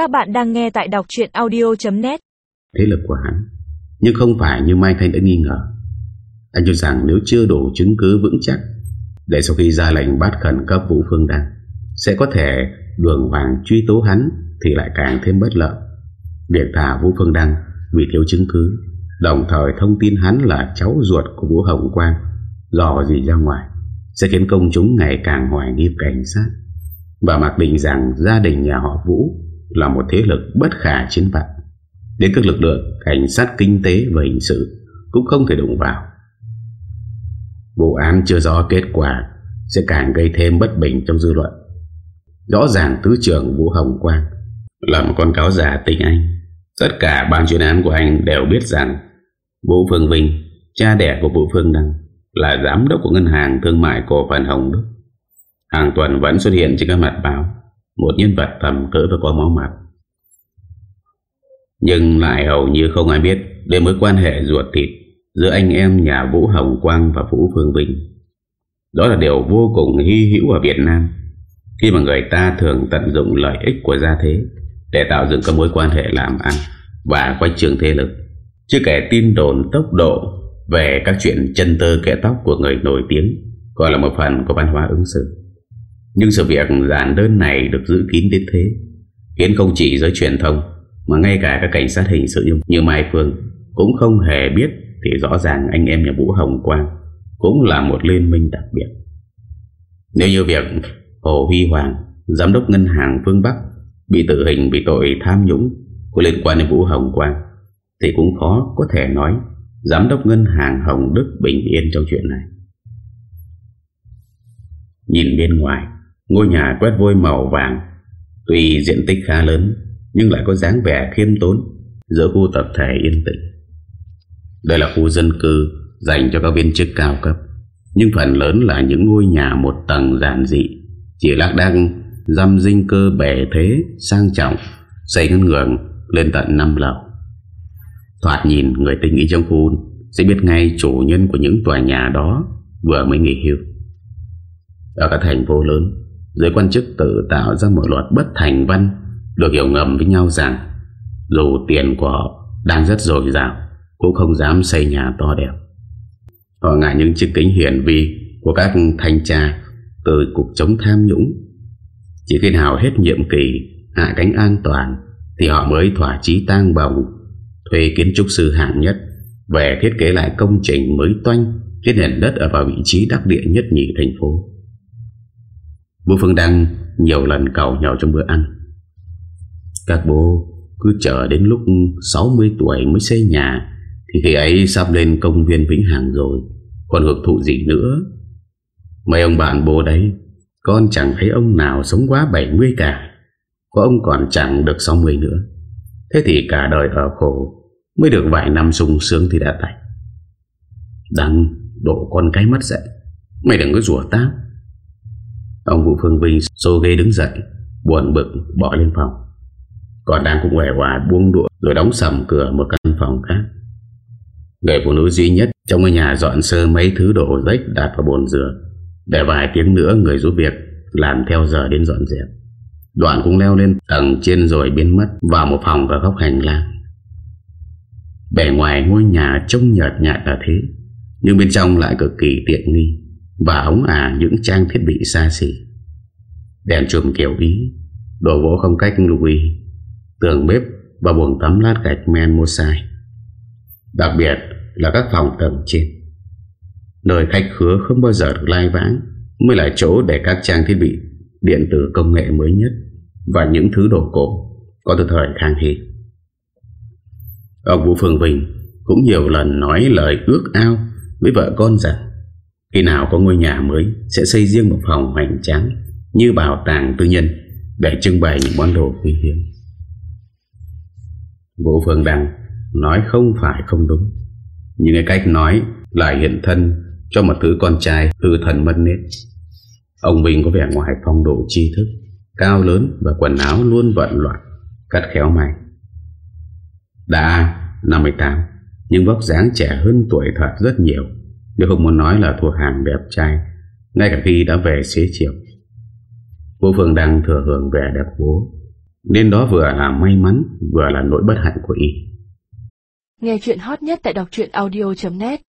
Các bạn đang nghe tại đọc chuyện audio.net Thế lực của hắn. Nhưng không phải như Mai Thanh đã nghi ngờ. Anh cho rằng nếu chưa đủ chứng cứ vững chắc, Để sau khi ra lệnh bắt khẩn cấp Vũ Phương Đăng, Sẽ có thể đường vàng truy tố hắn Thì lại càng thêm bất lợi. Việc thả Vũ Phương Đăng Vì thiếu chứng cứ, Đồng thời thông tin hắn là cháu ruột của Vũ Hồng Quang, Dò gì ra ngoài, Sẽ khiến công chúng ngày càng hoài nghi cảnh sát. Và mặc định rằng gia đình nhà họ Vũ là một thế lực bất khả chiến bại. Đến các lực lượng, cảnh sát kinh tế và hình sự Cũng không thể đụng vào. Vụ án chưa rõ kết quả Sẽ càng gây thêm bất bình trong dư luận. Rõ ràng Thứ trưởng Vũ Hồng Quang Là một con cáo giả tình anh. Tất cả ban chuyên án của anh đều biết rằng Vũ Phương Vinh, Cha đẻ của Vũ Phương Đăng, Là giám đốc của ngân hàng thương mại cổ phần Hồng Đức. Hàng tuần vẫn xuất hiện trên các mặt báo. Một nhân vật tầm cỡ và có máu mặt. Nhưng lại hầu như không ai biết Đến mối quan hệ ruột thịt Giữa anh em nhà Vũ Hồng Quang và Vũ Phương Vinh. Đó là điều vô cùng hy hữu ở Việt Nam. Khi mà người ta thường tận dụng lợi ích của gia thế Để tạo dựng các mối quan hệ làm ăn Và quay trường thế lực. Chứ kể tin đồn tốc độ Về các chuyện chân tơ kẻ tóc của người nổi tiếng Gọi là một phần của văn hóa ứng xử. Nhưng sự việc giản đơn này được giữ kín đến thế, Khiến không chỉ giới truyền thông, Mà ngay cả các cảnh sát hình sự như Mai Phương Cũng không hề biết Thì rõ ràng anh em nhà Vũ Hồng Quang Cũng là một liên minh đặc biệt. Nếu như việc Hồ Huy Hoàng, Giám đốc ngân hàng phương Bắc, Bị tử hình vì tội tham nhũng Có liên quan đến Vũ Hồng Quang, Thì cũng khó có thể nói Giám đốc ngân hàng Hồng Đức bình yên trong chuyện này. Nhìn bên ngoài Ngôi nhà quét vôi màu vàng, Tuy diện tích khá lớn, Nhưng lại có dáng vẻ khiêm tốn Giữa khu tập thể yên tĩnh. Đây là khu dân cư Dành cho các viên chức cao cấp, Nhưng phần lớn là những ngôi nhà Một tầng giản dị, Chỉ lác đăng Dăm dinh cơ bể thế, Sang trọng, Xây ngân ngưỡng lên tận 5 lầu. Thoạt nhìn, người tình nghĩ trong khu Sẽ biết ngay chủ nhân của những tòa nhà đó Vừa mới nghỉ hưu. Ở các thành phố lớn Giới quan chức tự tạo ra một loạt bất thành văn, Được hiểu ngầm với nhau rằng, Dù tiền của họ đang rất dồi dào, Cũng không dám xây nhà to đẹp. Họ ngại những chiếc kính hiển vi Của các thanh tra Từ cục chống tham nhũng. Chỉ khi nào hết nhiệm kỳ, Hạ cánh an toàn, Thì họ mới thỏa chí tang bồng, Thuê kiến trúc sư hạng nhất, Về thiết kế lại công trình mới toanh Trên nền đất ở vào vị trí đắc địa nhất nhì thành phố. Bố Phương Đăng nhiều lần cầu nhau trong bữa ăn. Các bố cứ chờ đến lúc 60 tuổi mới xây nhà, Thì khi ấy sắp lên công viên Vĩnh Hằng rồi. Còn hưởng thụ gì nữa? Mấy ông bạn bố đấy, Con chẳng thấy ông nào sống quá 70 cả. Có ông còn chẳng được 60 nữa. Thế thì cả đời ở khổ Mới được vài năm sung sướng thì đã tạch Đăng đổ con cái mất dậy Mày đừng có rủa tao. Ông Vũ Phương Vinh xô ghế đứng dậy, Buồn bực bỏ lên phòng. Còn đang cũng hề hoài buông đũa Rồi đóng sầm cửa một căn phòng khác. Người phụ nữ duy nhất Trong ngôi nhà dọn sơ mấy thứ đổ rách Đặt vào bồn rửa. Để vài tiếng nữa người giúp việc Làm theo giờ đến dọn dẹp. Đoạn cũng leo lên tầng trên rồi biến mất Vào một phòng ở góc hành lang. Bề ngoài ngôi nhà trông nhợt nhạt là thế, Nhưng bên trong lại cực kỳ tiện nghi. Và ống ả những trang thiết bị xa xỉ. Đèn chùm kiểu ý, Đồ gỗ không cách lưu ý. Tường bếp và buồng tắm lát gạch men mua sai. Đặc biệt là các phòng tầng trên. Nơi khách khứa không bao giờ được lai vãng, Mới là chỗ để các trang thiết bị, Điện tử công nghệ mới nhất Và những thứ đồ cổ Có từ thời khang hy. Ông Vũ Phương Vinh Cũng nhiều lần nói lời ước ao Với vợ con rằng khi nào có ngôi nhà mới, Sẽ xây riêng một phòng hoành tráng Như bảo tàng tư nhân Để trưng bày những món đồ quý hiếm. Vũ Phương Đăng Nói không phải không đúng. Nhưng cái cách nói Lại hiện thân cho một thứ con trai Hư thần mất nết. Ông bình có vẻ ngoài phong độ tri thức, Cao lớn và quần áo luôn vận loạn Cắt khéo mày. Đã 58 Nhưng vóc dáng trẻ hơn tuổi thật rất nhiều. Nếu không muốn nói là thuộc hàng đẹp trai, Ngay cả khi đã về xế chiều. Bố Phương đang thừa hưởng vẻ đẹp bố. Nên đó vừa là may mắn, Vừa là nỗi bất hạnh của y. Nghe chuyện hot nhất tại đọc audio.net